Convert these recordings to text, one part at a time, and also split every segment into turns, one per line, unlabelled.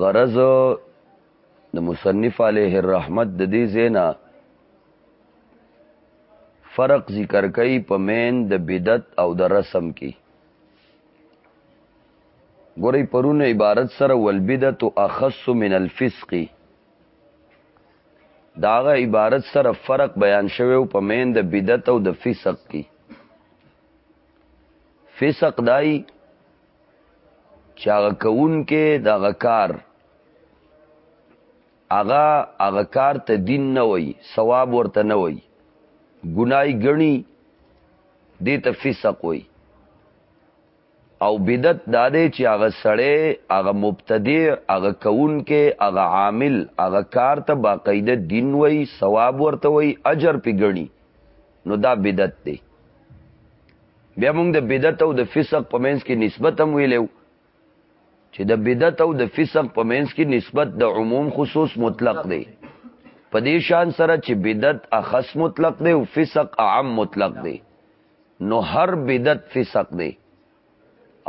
غرض د مصنف علیه الرحمت د دې زینا فرق ذکر کوي په مین د بدعت او د رسم کې ګورې پرونه عبارت سره والبدعت اخص من الفسق داغه عبارت سره فرق بیان شوی او په مین د بدعت او د فسق کې فسق دای چې هغه کوونکې دغه کار هغه هغه کار ته دین نه وای ثواب ورته نه وای ګنای غنی دې ته فسق وای او بدعت دا دی چې هغه سړی هغه مبتدی هغه کوونکې هغه عامل هغه کار ته باقاعده دین وای ثواب ورته وای اجر پی غنی نو دا بدعت دی بیا موږ د بدعت او د فسق په منځ کې نسبت هم ویلو چې د بدعت او د فسق په منځ کې نسبت د عموم خصوص مطلق دی په دې شان سره چې بدعت اخص مطلق دی او فسق عام مطلق دی نو هر بدعت فسق دی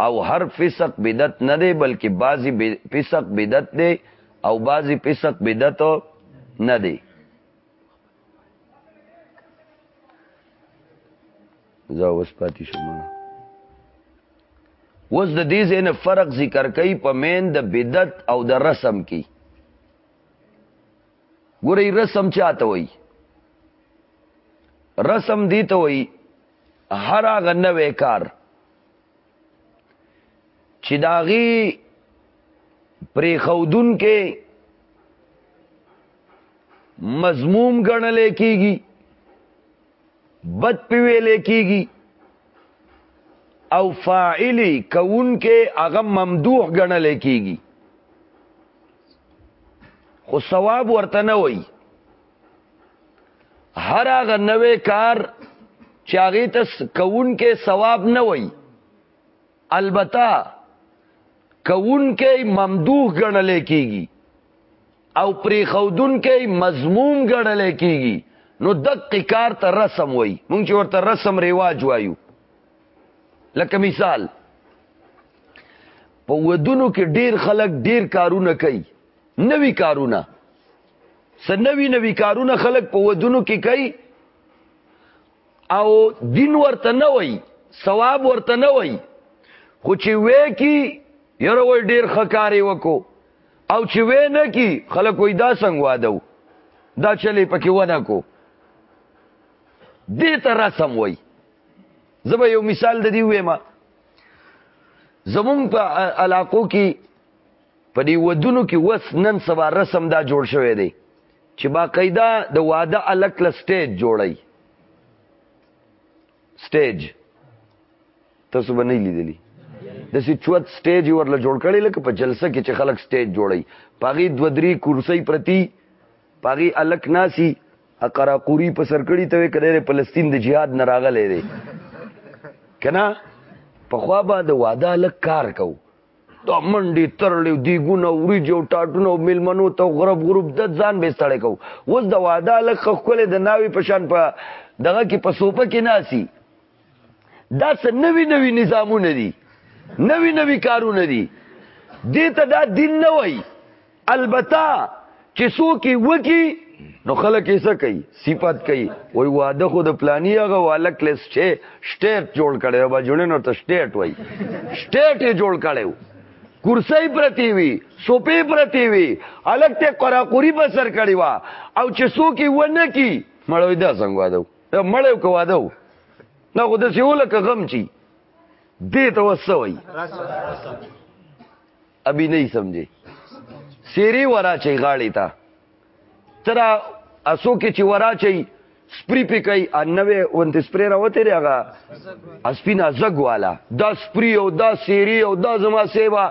او هر فسق بدعت نه دی بلکې بعضی فسق بدعت دی او بعضی فسق بدعت نه دی زه اوس پاتې شوم اوس د دې ځین فرق ذکر کوي په مین د بدعت او د رسم کې ګورې رسم چاته وای رسم دی ته وای هر هغه نوې کار چې داغي پرې خودون کې مضموم ګڼل کېږي بد پیویل کېږي او فاعلی کون کې هغه ممدوح ګڼل کېږي خو ثواب ورته نه وایي هر هغه نوې کار چې هغه ته کون کې ثواب نه وای البته کون کې ممدوح ګڼل کیږي او پری خودون کې مضموم ګړل کیږي نو دقیق کار ته رسم وای مونږ چې ورته رسم ریواج وایو لکه مثال په ودونو کې ډیر خلک ډیر کارونه کوي نوی کارونه سنوي نوی کارونه خلک په ودونو کې کوي او دین ورته نه وای ثواب ورته نه وای خو چې وې کی یره وای ډیر خکاری وکړو او چې وې نه کی خلک وې دا څنګه وادو دا چلې پکې ونه کو دې ته رسم وای زبا یو مثال د دې وېما زمون په علاقو کې په دې ودونو کې وس نن سبا رسم دا جوړ شوی دی چې باقاعده د واده الک له سټیج جوړی سټیج تاسو به نه لیدلی د سې چوت سټیج ورله جوړ کړي لکه په جلسه کې چې خلک سټیج جوړي پاغي دو درې کرسي پرتی پاغي الک ناسي اقرا قوري په سر کړي ته کړي فلسطین د جهاد نه راغلي دي کنه په خوا به د واده الک کار کوو دا منډي ترلې دیګونه وریج او ټاټونه او ملمنو ته غرب غروب د ځان به ستړی کو وز د واده لک خپل د ناوي پشان په دغه کې په سوپه کې ناسي دا څه نوي نوي نظامونه دي نوي نوي کارونه دي دې ته دا دین نه وای البته چې څوک وکی نو خلک یې څه کوي صفات کوي وای واده خو د پلاني هغه والک لیس چې سټیټ جوړ کړي او جوړ نو ته سټیټ وای سټیټ یې جوړ کړي کرسی پرتی وی سوپی پرتی وی الګ ته قراقوری په سر کړي وا او چې څوک یې ونه کی مړوي دا څنګه واده مړیو کو واده نه خو د سیول کغم چی دې ته وسوي ابي نه سمجي سيري ورا چي غاړي تا تر اسو کې چې ورا چي سپری پی کوي انوي ونت سپری راوته ری هغه اسپینا زګ والا دا سپری او دا سيري او دا زما سیوا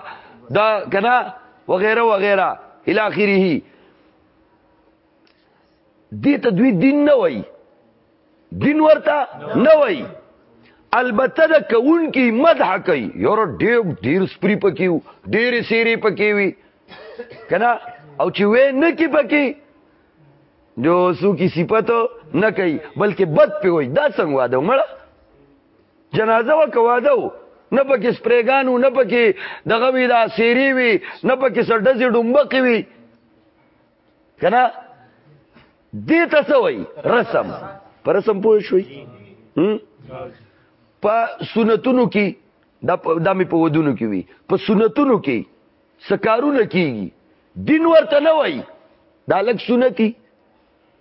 دا کنا وغيرها وغيرها الى اخره دې ته دوی دین نه وای دین ورته نه وای البته د کون کی مدح کوي یور ډیر ډیر سپری پکیو ډیر سیری پکیوي کنا او چې وې نه کی پکی جو سو کی صفت نه کوي بلکې بد پی وای دا څنګه واده مړه جنازه وکوا دو نه پکې سپریګانو نه پکې دغه وی دا سیری وی نه پکې سړډزې ډومبقې وی کنه دې ته څه وای رسم پر رسم پوه شوي په سنتونو کې د دمه په ودونو کې وي په سنتونو کې سکارونه کیږي دین ورته نه وای دا لک سنتي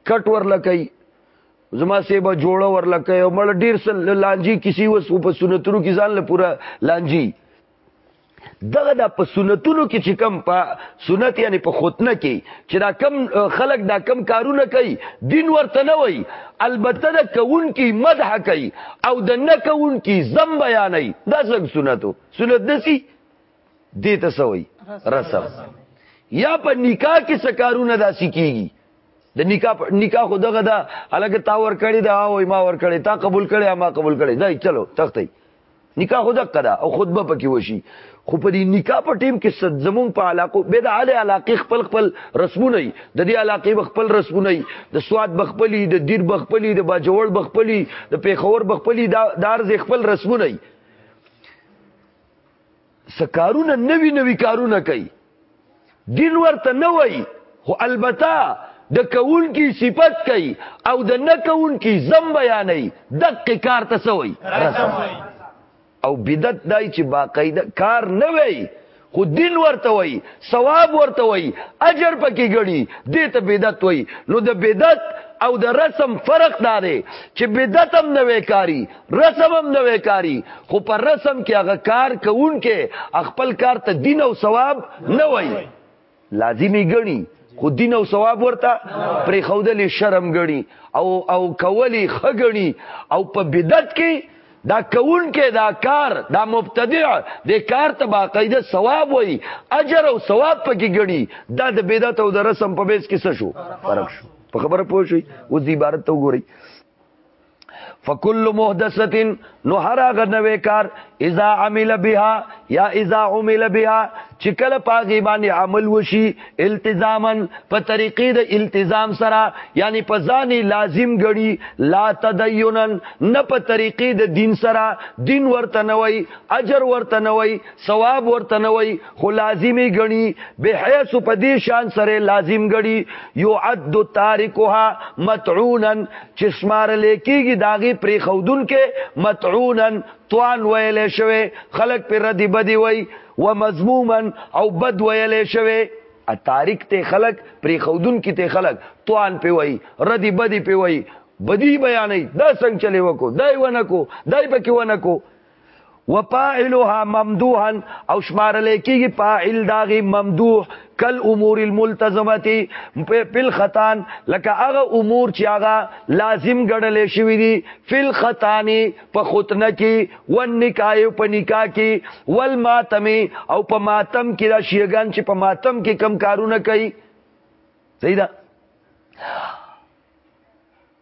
کټ ور لکای زما سیبا جوړه ور لکای او مړ ډیر سل لانجی کسی وس په سنتونو کې ځان له پورا لانجی دغه د په سنتونو کې چې کم په سنت یعنی په ختنه کې چې دا کم خلق دا کم کارونه کوي دین ورته نه وای البته دا کون کې مدح کوي او د نه کون کې زم بیانای دا څنګه سنتو سنت دسی دې ته سوي رسم یا په نکاح کې سکارونه داسي کیږي د نکاح نکاح خو دغه دا الګ تا ور کړی دا او ما ور کړی تا قبول کړی ما قبول کړی دا چلو تختې نکاح خود کړه او خطبه پکې وشي خو په دې نکاح په ټیم کې صد زمون په علاقو به د اعلی علاقې خپل خپل رسمونه دي د دې علاقې خپل رسمونه دي د سواد بخپلي د دیر بخپلي د باجوړ بخپلي د پیښور بخپلي د دارز خپل رسمونه دي سکارونه نوی نوی کارونه کوي دین ورته نه وای خو البته د کون کی صفت کوي او د نه کون کی زم بیانې دقه کار ته سوی رسم او بدعت دای چې باقاعده کار نه وای خو دین ورته وای ثواب ورته وای اجر پکې غړي دې ته بدعت وای نو د بدعت او د رسم فرق دا دی چې بدعت هم نه وکاري رسم هم نوې کاری خو په رسم کې هغه کار کوون کې خپل کار ته دین او ثواب نه وای لازمی ګڼي خو دین او ثواب ورته پرې خودل شرم ګڼي او او کولی خګڼي او په بدعت کې دا کون کې دا کار دا مبتدع د کار ته باقاعده ثواب وای اجر او ثواب پکې ګڼي دا د بدعت او د رسم په بیس کې څه شو فرق شو په خبره پوه شئ اوس عبارت ته وګورئ فکل محدثه نو هر هغه نوې کار اذا عمل بها یا اذا عمل بها چې کله پاغي باندې عمل وشي التزاما په طریقې د التزام سره یعنی په ځان لازم غړي لا تدینن نه په طریقې د دین سره دین ورته نه وای اجر ورته نه وای ثواب ورته نه وای خو لازمی غړي به حیث په دې شان سره لازم غړي یعد تارکها متعونا چې شمارل کېږي د هغې پرېښودونکی مطعونا طعن ویلی شوی خلک پرې ردي بدې وایي و مضموما او بد ویلی شوی تاریک ته خلک پرېښودونکي ته خلک طعن پې وایي ردي بدې پې وایي بدی بیانې دا څنګه چلی وکړو دای ونه کو دای پکې ونه کو وفاعلها ممدوحا او شمار لیکيږي فاعل داغي ممدوح کل امور الملتزمتی پل خطان لکه هغه امور چې هغه لازم ګڼل شوی دي فل خطانی په خطنه کې ون نکاح په نکاح کې ول ماتم او په ماتم کې دا شیګان چې په ماتم کې کم کارونه کوي صحیح ده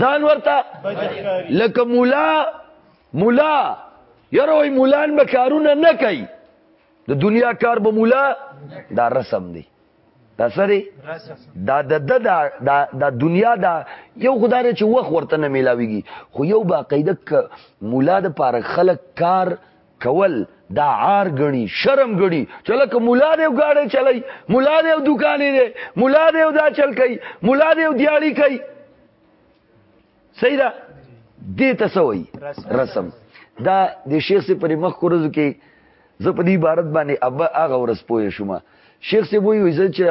ځان ورته لکه مولا مولا یره وای مولان به کارونه نه کوي د دنیا کار به مولا دا رسم دی دا سره دا د د دا د دنیا دا یو خدای چې وخت ورته نه ملاويږي خو یو باقاعده مولا د پاره خلک کار کول دا عار غني شرم غړي چې لکه مولا دی غاړې چلای مولا دی دکانې دی مولا دی دا چل کوي مولا دی دیاړي کوي صحیح ده دې ته سوي رسم دا د شیخ سي پر مخ کورز کې زه په دې عبارت باندې ابا هغه ورس پوه شوم شیخ صاحب وی وی زه چې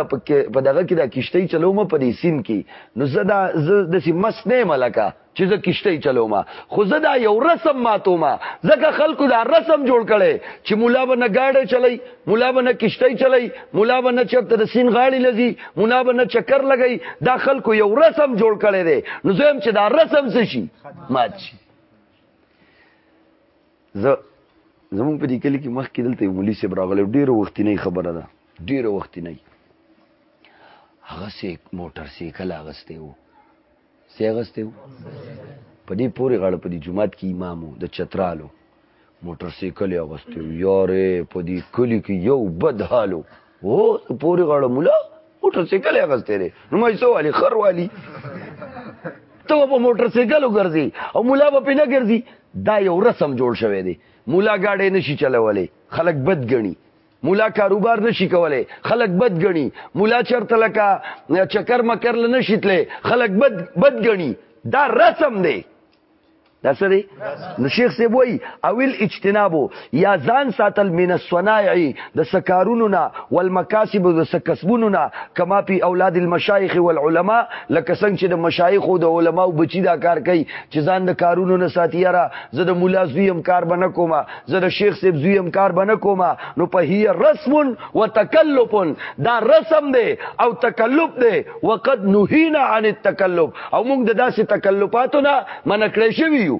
په دغه کې دا کشته چلوم په دې سیم کې نو زه دا زه د سیم مس نه ملکه چې زه کشته چلوم خو زه دا یو رسم ماتوم ځکه خلکو دا رسم جوړ کړي چې مولا به نه گاډه چلی مولا به نه کشته چلی مولا به نه چرته د سین غاړي لذي مولا به نه چکر لګي دا خلکو یو رسم جوړ کړي دي نو زه هم چې دا رسم څه شي مات شي زه زمونږ په دې کلی کې مخکې دلته یو مولي صاحب راغلی ډېره وختینۍ خبره ده ډېره وختینۍ هغه سې موټر سایکل اغستی و سې اغستی و په دې پورې غاړه په دې جومات کې امام و د چترالو موټر سایکل یې اغستی و یارې په دې کلي کې یو بد حال و او پوری غړ مولا موټر سایکل یې غستې لري نو مې سو علي خر والی ته په موټر سایکل وګرځي او مولا په پینه ګرځي دا یو رسم جوړ شوی دی مولا گاډي نشي چلولې خلک بد غني مولا کاروبار نشي کولای خلک بد غني مولا چرته لکه چکر مکر لنشي تله خلک بد بد غني دا رسم دی دا څه دی نو شیخ سی وای اول اجتنابو یا ځان ساتل من الصنائع د سکارونو نه والمکاسب د سکسبونو نه کما پی اولاد المشایخ والعلماء لکه څنګه چې د مشایخ او د علما او بچی دا کار کوي چې ځان د کارونو نه ساتي را زه د مولا زویم کار بنه کوم زه د شیخ سی زویم کار بنه کوم نو په هی رسم وتکلف دا رسم دی او تکلف دی وقد نهینا عن التکلف او موږ د داسې تکلفاتو نه منع کړی شوی یو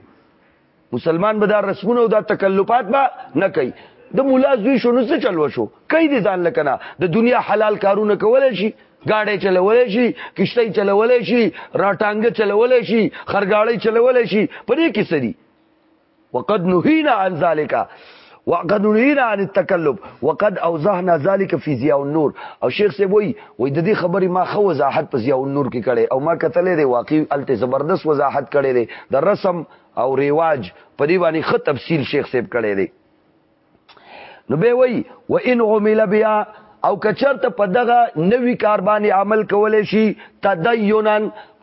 مسلمان به دا رسمونه او دا تکلفات به نه کوي د مولا زوی شو نو څه چلو شو کوي دي ځان لکنه د دنیا حلال کارونه کولای شي گاډي چلولای شي کشتۍ چلولای شي راټانګ چلولای شي خرګاړي چلولای شي په دې کې سړي وقد نهينا عن ذلك وقد نهينا عن التكلف وقد اوضحنا ذلك في ضياء النور او شیخ سی وای وای د دې خبرې ما خو وضاحت په ضياء النور کې کړي او ما کتلې دی واقعي الته زبردست وضاحت کړي دی د رسم او ریواج په دې باندې خه تفصیل شیخ صاحب کړي دی نو به وی و ان عمل بیا او کچرته په دغه نوی کار باندې عمل کول شي تدینا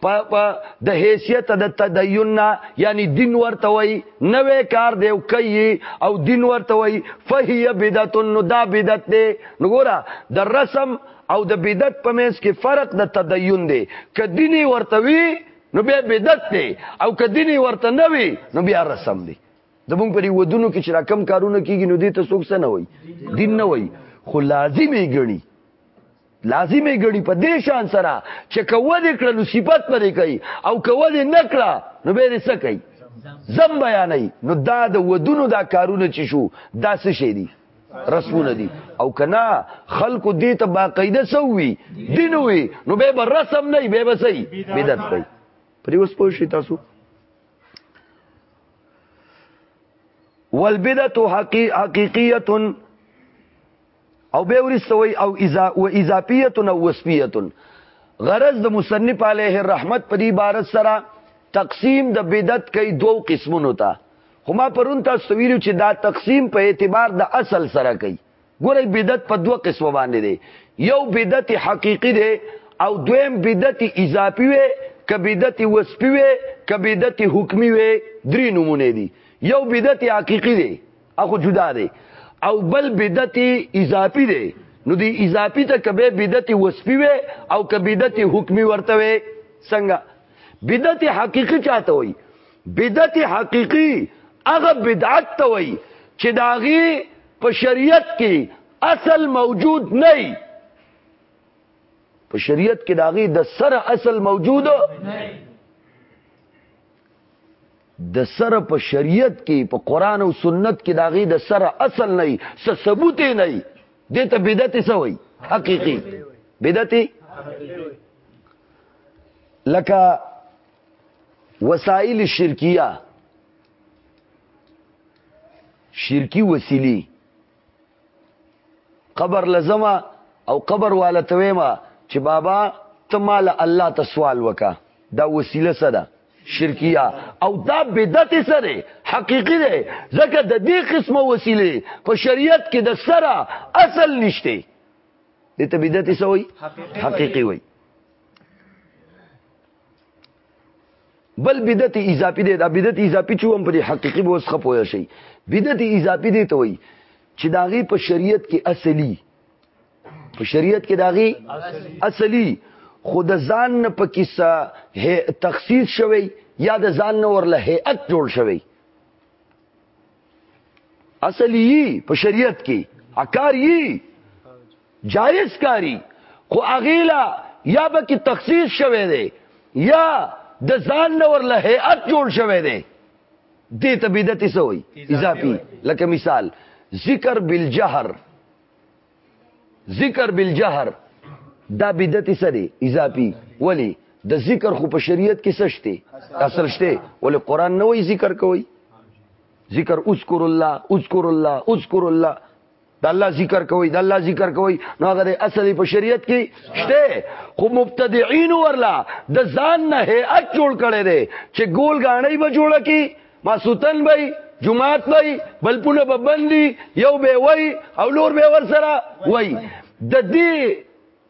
په د حیثیت د تدین یعنی دین ورته وای نوې کار دی او کوي او دین ورته وای فهی بدعت نو دا بدعت دی نو ګوره د رسم او د بدعت په منځ کې فرق د تدین دی ک دیني ورته وی نو بیا بدعت دی او ک دیني ورته نه وی نو بیا رسم دی زمونږ په ودونو کې چې را کم کارونه کیږي نو دې ته څوک څه نه وای دین نه وای خو لازمي ګڼي لازمي ګڼي په دې شان سره چې کوه دې کړل صفات پرې کوي او کوه دې نکړه نو به یې څه کوي زم بیانې نو دا د ودونو دا کارونه چې شو دا څه شي دي رسمونه دي او کنا خلق دې ته باقاعده سووي دین وي نو به رسم نه به به سي بدعت وي پر اوس پوه شي تاسو والبدعه حقیقیه او به ورسوي او اذا و اضافیه او وصفیه غرض د مصنف علیه الرحمت په دې عبارت سره تقسیم د بدعت کوي دوو قسمونو ته هما پرون تاسو ویلو چې دا تقسیم په اعتبار د اصل سره کوي ګورئ بدعت په دوه قسمه باندې دی یو بدعت حقیقی دی او دویم بدعت اضافي وي که بدعت وسپي وي که بدعت حکمی وي درې نمونه دي یو بدعت حقیقی دی اخو جدا دی او بل بدعت اضافي دی نو دی اضافي ته کبه بدعت وسپي وي او که بدعت حکمی ورته وي څنګه بدعت حقیقی چاته وي بدعت حقیقی هغه بدعت ته وي چې داغي په شریعت کې اصل موجود نه په شریعت کې داغي د سره اصل موجود نه د سره په شریعت کې په قران او سنت کې داغي د سره اصل نه س ثبوت نه دي ته بدعت سوي حقيقي بدعت لکه وسائل شرکیه شرکی وسیلی قبر لزما او قبر والا ته ویما چې بابا ته مال الله ته سوال وکا دا وسیله څه ده شرکیه او دا بدعت سره حقیقی ده ځکه د دې قسمه وسیله په شریعت کې د سره اصل نشته دې ته بدعت څه وای حقیقی وای بل بدعت اضافي دی دا بدعت اضافي چې هم په حقيقي به وسخه پوه شي بدعت اضافي دی ته وایي چې داغي په شریعت کې اصلي په شریعت کې داغي اصلي خود ځان نه په کیسه تخصیص شوی یا د ځان نه ورله هيئت جوړ شوی اصل یی په شریعت کې اکار یی جایز کاری خو اغیلا یا به کې تخصیص شوه دی یا د ځان نور له هيئت جوړ شوه دی دې ته بدعت سوی اضافي لکه مثال ذکر بالجهر ذکر بالجهر دا بدعت سره اضافي ولی د ذکر خو په شریعت کې سشته اصل شته ولې قران نه وایي ذکر کوي ذکر اذكر الله اذكر الله اذكر الله د الله ذکر کوي د الله ذکر کوي نو هغه اصلي په شریعت کې شته خو مبتدعين ورلا د ځان نه هيئت جوړ کړي دي چې ګول غاڼې به جوړه کی ما سوتن بای جمعات بای بلپونه به بندي یو به وای او لور به ور سره وای د دې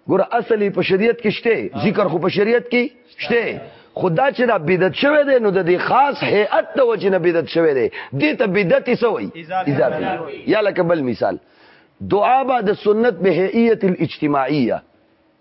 ګور اصلي په شریعت کې شته ذکر خو په شریعت کې شته خدا چې دا بدعت شوه دی نو د دې خاص هيئت د وجه نه بدعت شوه دی دې ته بدعت څه وای اضافي یا لکه بل مثال دعا با د سنت به هيئت الاجتماعيه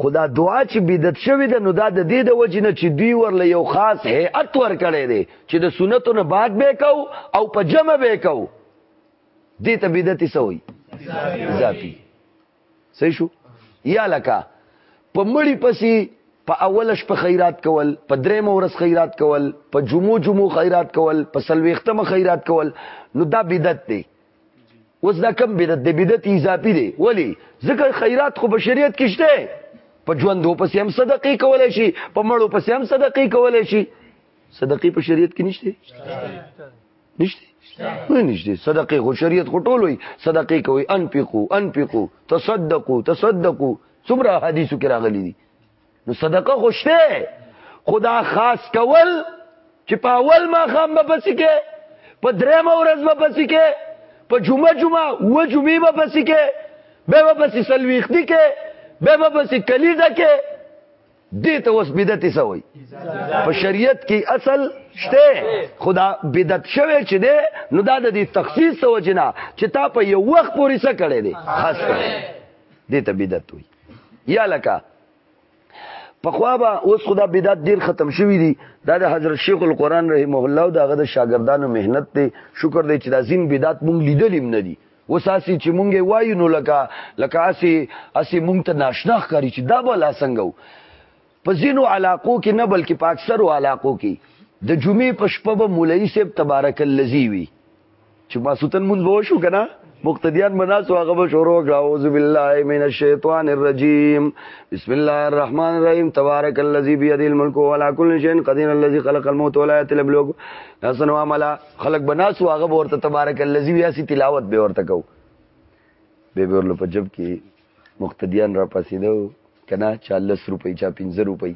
خو دا دعا چې بدعت شوې ده، نو دا د دې د وجې نه چې دوی ورله یو خاص هیئت ورکړی دی چې د سنتو نه بعد به یې کوو او په جمع به یې کوو. دې ته بدعت څه وایي؟ اضافي. صحیح شو؟ یا لکه په مړی پسې په اول شپه خیرات کول په دریم ورځ خیرات کول په جمعو جمعو خیرات کول په سلويختمه خیرات کول نو دا بدعت دی اوس دا کم بدعت دی بدعت اضافي دی ولی ځکه خیرات خو بشریت کې شته په ژوندو پسې هم صدقې کولای شي په مړو پسې هم صدقې کولای شي صدقې په شریعت کې نشته نشته نه نشته صدقې خو شریعت خو ټول وي صدقې کوي انفقو انفقو تصدقو تصدقو څومره حدیثو کې راغلي دي نو صدقه خوشته خدا خاص کول چې په اول ما خام به پسې کې په دریم ورځ به پسې کې په جمعه جمعه و جمعې به پسې کې به به پسې سلويختی کې به به پسې کلیزه کې دې ته اوس بدعت څه وای په شریعت کې اصل شته خدا بدعت شوه چې دې نو دا د تخصیص سوجنا چې تا په یو وخت پورې څه کړې دې خاص کړې دې ته بدعت وای یا لکه په خوا به اوس خدا بدعت ډیر ختم شوی دی دا د حضرت شیخ القرآن رحمه الله او دغه د شاګردانو مهنت ته شکر دی چې دا زین بدعت مونږ لیدلیم نه دی وساسي چې مونږه وایو نو لکه لکه اسی اسی مونږ ته ناشنا ښکاری چې دا بل اسنګو په زینو علاقو کې نه بلکې په اکثرو علاقو کې د جمعې په شپه به مولوی صاحب تبارک الذی وی چې ما سوتن مونږ وو شو کنه مقتدیان مناسو هغه به شروع کړه اعوذ بالله من الشیطان الرجیم بسم الله الرحمن الرحیم تبارک الذی بیده الملک وعلى كل شیء قدیر الذی خلق الموت والحیات لبلوک حسن عملا خلق بناسو هغه ورته تبارک الذی بیا سی تلاوت به ورته کو به به ورل په جب کې مقتدیان را پاسیدو کنه 40 روپۍ چا 15 روپۍ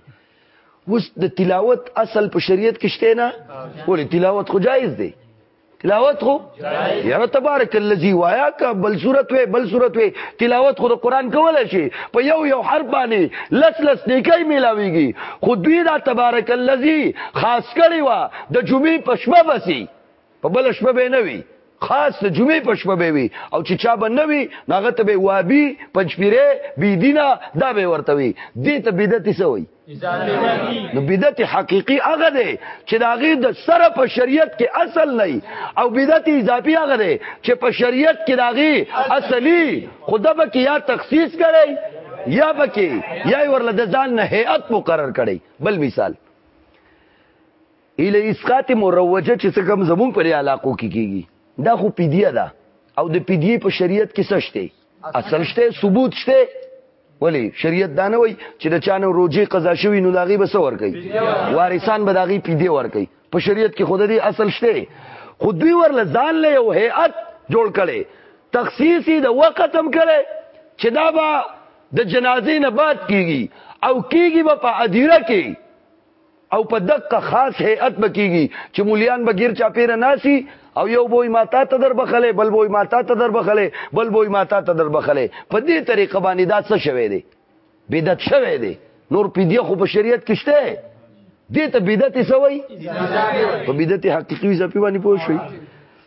اوس د تلاوت اصل په شریعت کې شته نه ولې تلاوت خو جایز دی تلاوت خو یاره تبارک الذی وایا کا بل صورت وې بل صورت وې تلاوت خو د قران کول شي په یو یو حرف باندې لس لس نیکای ملاویږي خو دوی دا تبارک الذی خاص کړي وا د جمعې پښبه بسی په بل شپه به نه وي خاص د جمعې په شپه به وي او چې چا به نه وي هغه ته به وابي پنځپيره بي دینه دا به ورته وي دې ته بدعت څه وي نو بدعت حقيقي هغه دی چې داغه د سره په شریعت کې اصل نه او بدعت اضافي هغه دی چې په شریعت کې داغه اصلي خدا به کې یا تخصیص کړي یا بکی یا ورله د ځان نه هيئت مقرر کړي بل مثال اله اسقاط مروجه چې څه کم زمون پر علاقو کې کیږي دا خو پیدیه ده او د پیدیه په شریعت کې څه شته اصل شته ثبوت شته ولی شریعت دا نه وای چې د چانو روزي قضا شوی نو داغي بس ور کوي وارثان به داغي پیدیه ور کوي په شریعت کې خود دې اصل شته خو دوی ورله ځان له یو هيئت جوړ کړي تخصیصي د وخت هم کړي چې دا به د جنازې نه بعد کیږي او کیږي به په ادیره کې او په دقه خاص هيئت به کیږي چې مليان به غیر چاپیره ناسي او یو بوې ماتا ته در بخله بل بوې ماتا ته در بخله بل بوې ماتا ته در بخله په دې طریقه باندې دا څه شوي دي بدعت شوي دي نور په دې خو په شریعت کې شته دې ته بدعت سوي په بدعت حقيقي ځپي باندې پوه شوي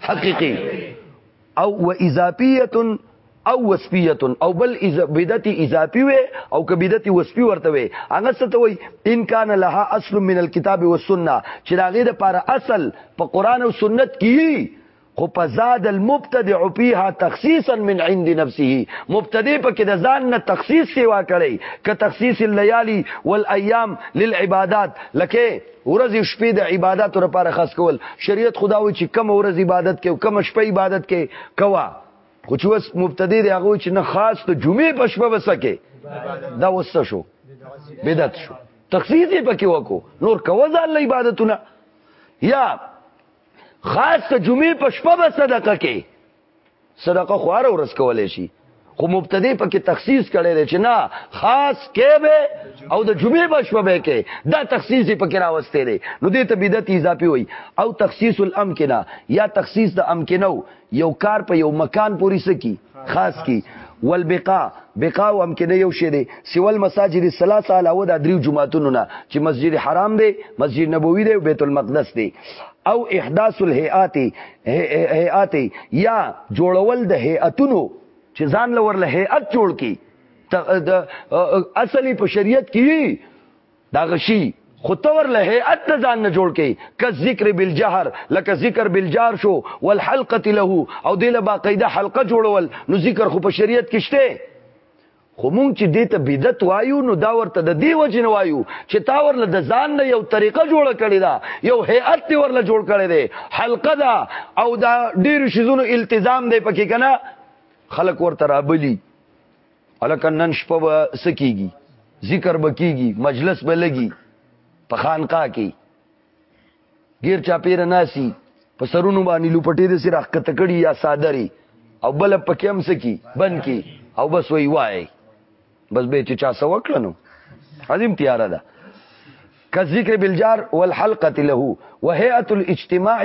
حقيقي او واضافيه او وسپیه او بل بدعت اضافي وي او که بدعت وسپي ورته وي هغه څه ته وي ان کان لها اصل من الكتاب والسنه چې دا غیر لپاره اصل په قران او سنت کې خو په زاد المبتدع فيها تخصيصا من عند نفسه مبتدع په کې د ځان نه تخصيص سیوا کړي ک تخصيص الليالي والايام للعبادات لکه ورځ او شپې د عبادت لپاره خاص کول شریعت خدا و چې کم ورځ عبادت کې او کم شپه عبادت کې کوا خو چې وس مبتدی دی هغه چې نه خاص ته جمعې په شپه وسکه دا وسه شو بدعت شو تخصیص یې پکې وکړو نور کوه ځان عبادتونه یا خاص ته جمعې په شپه به صدقه کې صدقه خو هر ورځ کولای شي خو مبتدی پکې تخصیص کړي دی چې نه خاص کې به او د جمعې بشو به کې دا تخصیص پکې راوستي دی نو دې ته بدعت اضافي وي او تخصیص الامکنه یا تخصیص د امکنه یو کار په یو مکان پوری سکی خاص کی والبقاء بقاء هم کې نه یو شی دی سیول مساجد الثلاثه علاوه د دریو جمعهتونو نه چې مسجد حرام دی مسجد نبوي دی او بیت المقدس دی او احداث الهیئات هيئات یا جوړول د هيئتونو چې ځان لور له هيئت جوړ کی اصلي په شریعت کې دا غشي خطور له هيئت نه ځان نه جوړ کی ک ذکر بالجهر لکه ذکر بالجار شو والحلقه له او دله باقاعده حلقه جوړول نو ذکر خو په شریعت کې شته خو مونږ چې دې ته بدعت وایو نو دا ورته د دې وجه نه وایو چې تا ورله د ځان نه یو طریقه جوړه کړې ده یو هیئت دی ورله جوړ کړی دی حلقه ده او دا ډېر شیزونو التزام دی پکې کنه خلک ورته رابلی الکه نن شپه به سکیږي ذکر به کیږي مجلس به لګي په خانقاه کې غیر چا پیر ناسی په سرونو باندې لوپټې د سره حق تکړی یا صادری او بل پکې هم سکی بن کی او بس وی وای بس به چې چا سوکلنو عظیم تیار ده كالذكر بالجار والحلقة له وهيئة الاجتماع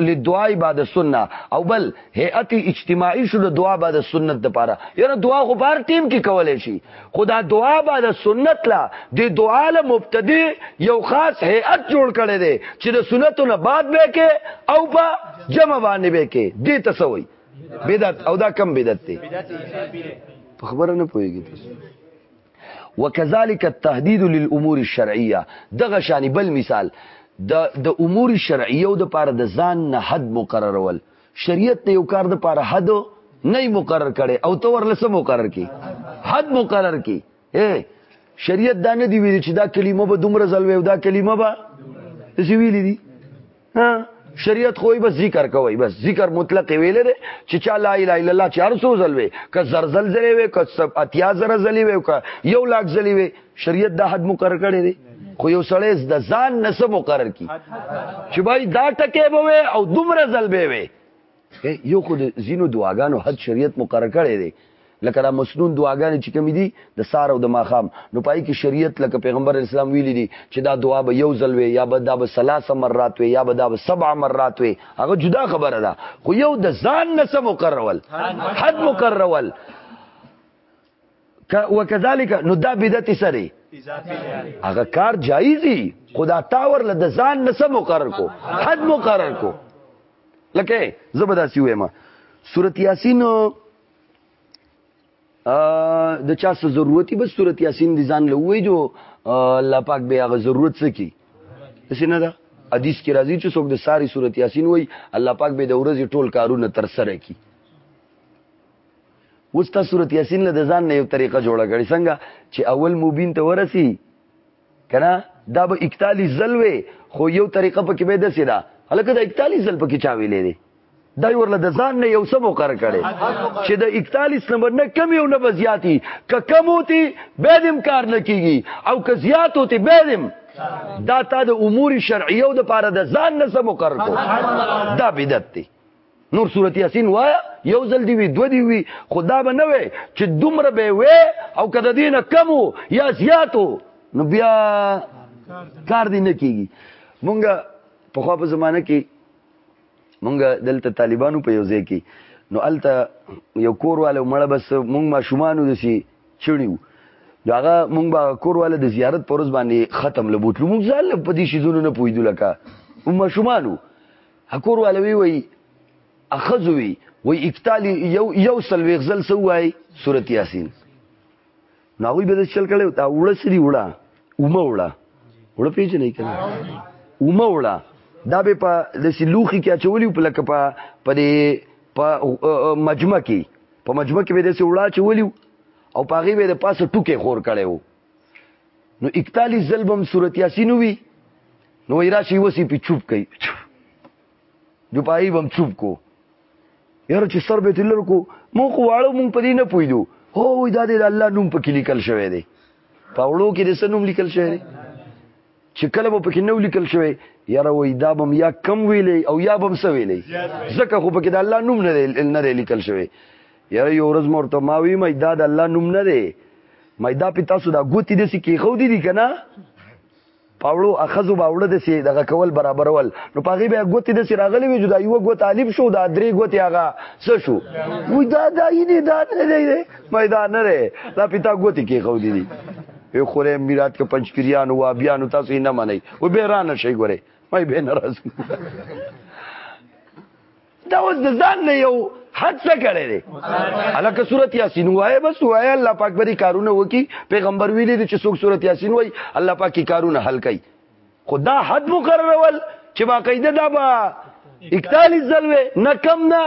للدعاء بعد السنة او بل هيئة اجتماعي شو د دعا بعد السنت د پاره یره دعا خو بار ټیم کې کولای شي خدا دعا باندې سنت لا د دعا له مبتدی یو خاص هيئت جوړ کړي دي چې د سنتو نه بعد به کې او په جمع باندې به کې دي تسوي بدعت او دا کم بدعت دي په خبره نه پويږي تاسو وکذالک التهدید للامور الشرعیه دغه شانی بل مثال د د امور شرعیه او د پاره د ځان نه حد مقررول شریعت ته یو کار د پاره حد نه مقرر کړي او تو ورله سم مقرر کی حد مقرر کی اے شریعت دا نه دی ویل چې دا کلمه به دومره ځل وي دا کلمه به څه ویل دي ها شریعت خو بس ذکر کوي بس ذکر مطلق ویل دي چې چا لا اله الا الله 400 ځل وي ک زرزل ځلې وي ک سب اتیا زر ځلې وي ک یو لاک ځلې وي شریعت دا حد مقرر کړی دی خو یو سړی د ځان نس مقرر کی چې بای دا ټکه به او دومره ځل به وي یو خو د زینو دعاګانو حد شریعت مقرر کړی دی لکه دا مسنون دعاګانې چې کوم دي د سار او د ماخام نو پای کې شریعت لکه پیغمبر اسلام ویلي دي چې دا دعا به یو ځل وي یا به دا به ثلاث مرات وي یا به دا به سبع مرات وي هغه جدا خبره ده خو یو د ځان نس مقررول حد مقررول وکذالک نو دا بدعت سره هغه کار جایزي خدا تاور له ځان نسب مقرر کو حد مقرر کو لکه زبرداسي وې ما سورۃ یاسین ا د چا څه ضرورتي بس سورۃ یاسین دي ځان له وې جو الله پاک به هغه ضرورت څه کی اسنه ده حدیث کې راځي چې څوک د ساری صورت یاسین وای الله پاک به د ورځې ټول کارونه تر سره کی اوس تا سورت یاسین له د ځان نه یو طریقه جوړه کړې څنګه چې اول مبین ته ورسی کنه دا به 41 ځل وي خو یو طریقه پکې به دسې دا هلکه دا 41 ځل پکې چا ویلې دي دا ورله د ځان نه یو څه مقرر کړي چې د 41 نمبر نه کم یو نه بزیاتی که کم ہوتی به دم کار نه کیږي او که زیات ہوتی به دم دا تا د امور شرعیو د پاره د ځان نه څه مقرر کو دا بدعت دی نور سورت یاسین وایا یو ځل دی وی دو دی وی خدا به نه وی چې دومره به وی او کده دین کم یا زیاتو نو بیا کار دی نه کیږي مونږه په خو په زمانه کې مونږه دلته طالبانو په یو ځای کې نو الته یو کورواله مړه بس مونږ ما شومانو دسی چړیو نو هغه مونږ با کورواله د زیارت پرز باندې ختم لبوتلو مونږ ځل په دې شیزونو نه پویدو لکه مونږ شومانو حکور والوی وی اخذوی وی اکتالی یو یو سلویخ زل سو وای سورت یاسین ناوی به چل کړي دا وړه سری وړه اومه وړه وړه پیژنې کنه اومه وړه دا به په د سلوخي کې اچولې په لکه په په په مجمع کې په مجمع کې به د سوړه اچولې او پاغي به د پاسه ټوکې خور کړي وو نو 41 ځل بم سورت یاسین وی نو ایرا شی وسی په چوپ کوي جو پای بم چوپ کو یار چې سر به تلر کو مو خو واړو مونږ پدې نه پویدو هو دا دې الله نوم په کې لیکل شوی دی پاوړو کې د سنوم لیکل شوی دی چې کله به پکې نو لیکل شوی یاره وای دا بم یا کم ویلې او یا بم څه ویلې ځکه خو پکې د الله نوم نه نه لیکل شوی یاره یو ورځ مرته ما وی مې دا د الله نوم نه دی مې دا په تاسو دا ګوتی دي کې خو دي کنه پاوړو اخذو باوړه د سي دغه کول برابرول نو پاغي به غوتی د سي راغلی وي جدا یو غو طالب شو دا درې غوتی هغه څه شو وای دا دا یې نه دا نه دی مې دا نه دا پتا غوتی کې خو دي یو خوره میرات کې پنځپیریانو وابیانو تاسو یې نه منئ و به را نه شي ګوره مې به ناراض دا اوس د ځان نه یو حد څه کړی دی الکه سورت یاسین وایي بس وایي الله پاک بری کارونه وکي پیغمبر ویلي چې څوک سورت یاسین وایي الله پاک کی کارونه حل کوي خو دا حد مقررول چې باقاعده دا به 41 ځل وي نه کم نه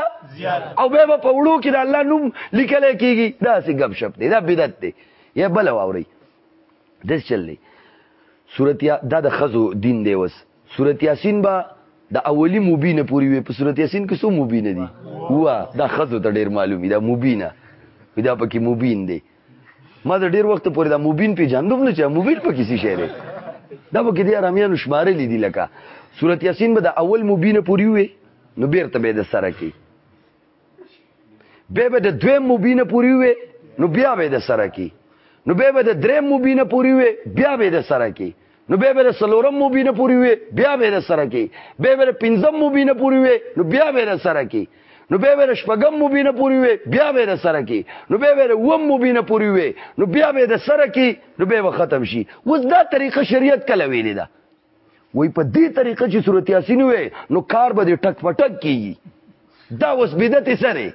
او به په وړو کې د الله نوم لیکل کېږي دا سي غب شپ دی دا بدعت دی یا بل واوري د چلې سورت یا دا د خزو دین دی وس سورت یاسین با د اولی مبینه پوری وي په سورت یاسین کې څو مبینه دي وا دا خزو ته ډیر معلومی دا مبینه دا پکې مبین دی ما د ډیر وخت پورې دا مبین پی جندوم نه چې مبین په کیسې شعر دا به کې دي رامیانو شمارې لیدي لکه سورۃ یاسین به د اول مبین پوری وي نو بیرته به د سره کې به به د دویم مبین پوری وي نو بیا به د سره کې نو به به د دریم مبینه پوری وي بیا به د سره کې نو به به سلورم مبینه پوری وي بیا به سره کی به به پنځم مبینه پوری وي نو بیا به سره کی نو به به شپږم مبینه پوری وي بیا به سره کی نو به به وم مبینه پوری وي نو بیا به سره کی نو به ختم شي وز دا طریقه شریعت کله ویلې ده وای په دې طریقه چې صورت یاسین وي نو کار به ټک پټک کیږي دا وس بدعت سره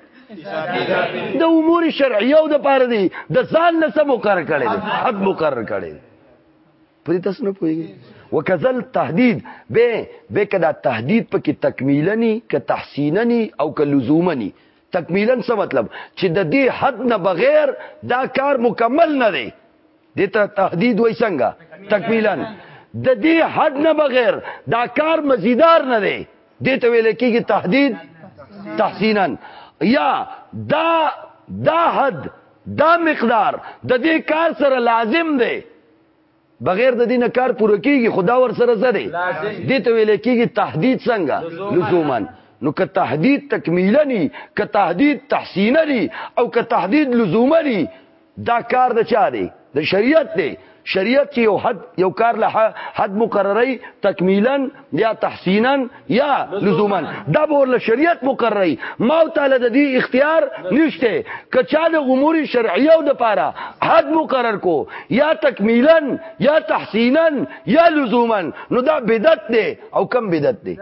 د امور شرعیه او د پاره دی د ځان نه سم مقرر کړي حد مقرر کړي پرې تاسو نه پوهیږئ وکذل تهدید به به کدا تهدید پکې تکمیلنی که تحسیننی او که لزومنی تکمیلا څه مطلب چې د دې حد نه بغیر دا کار مکمل نه دی دته تهدید وای څنګه تکمیلا د دې حد نه بغیر دا کار مزیدار نه دی دې ته ویل کېږي تهدید تحسینا یا دا دا حد دا مقدار د دې کار سره لازم دی بغیر د دینه کار پوره کیږي خدا ور سره زره دي ته ویل کیږي تهدید څنګه لزوما نو که تهدید تکمیلا ني که تهدید تحسینا ني او که تهدید لزوما ني دا کار د چا دی د شریعت دی شریعت چې یو حد یو کار له حد مقرري تکمیلا یا تحسینا یا لزوما دا به له شریعت مقرري ما تعالی د دې اختیار نشته کچا د امور شرعیه او د پاره حد مقرر کو یا تکمیلا یا تحسینا یا لزوما نو دا بدعت دی او کم بدعت دی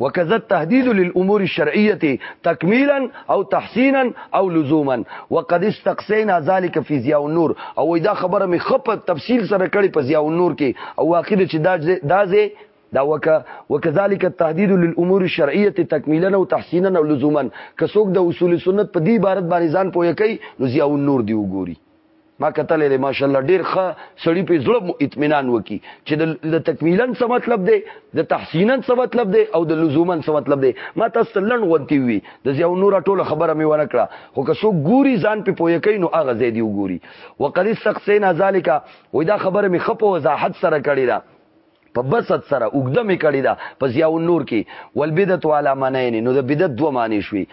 وکذا التهدید للامور الشرعیه تکمیلا او تحسینا او لزوما وقد استقصینا ذلك فی ضیاء النور او دا خبره می خپ تفصیل سره کړي په ضیاء النور کې او واقع چې دا دا زه دا وک وکذالک التحدید للامور الشرعیه تکمیلا او تحسینا او لزوما که څوک د اصول سنت په دې عبارت باندې ځان پوهه کوي نو ضیاء النور دی وګوري ما کتلې ده ماشاءالله ډیر ښه سړی په زړه اطمینان وکي چې د تکمیلا څه مطلب دی د تحسینا څه مطلب دی او د لزوما څه مطلب دی ما تاسو لن غونتی وی د زیو نور ټوله خبره مې ونه کړه خو که څو ګوري ځان په پوهه کوي نو هغه زیدي وګوري وقد استقسینا ذالک وای دا خبره مې خپو وضاحت سره کړی ده په بسط سره اوګده می کړی دا په ضیاء النور کې والبدعت علی معنین نو د بدعت دوه معنی شوي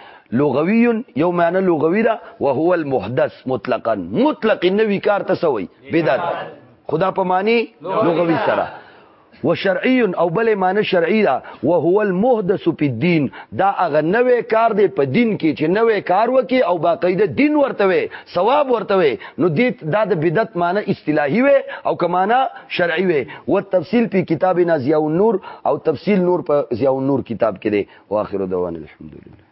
لغوی یو معنی لغوی دا او هو المحدث مطلقا مطلق نوی کار ته سوی بدعت خدا په معنی لغوی سره وشرعي او بل معنی شرعي دا او هو المحدث په دین دا هغه نوې کار دی په دین کې چې نوې کار وکي او باقاعده دین ورته وي ثواب ورته وي نو دې دا د بدعت معنی اصطلاحي وي او کمانه شرعي وي و تفصیل په کتاب نازیه او نور او تفصیل نور په ضیاء النور کتاب کې دی واخر دوان الحمدلله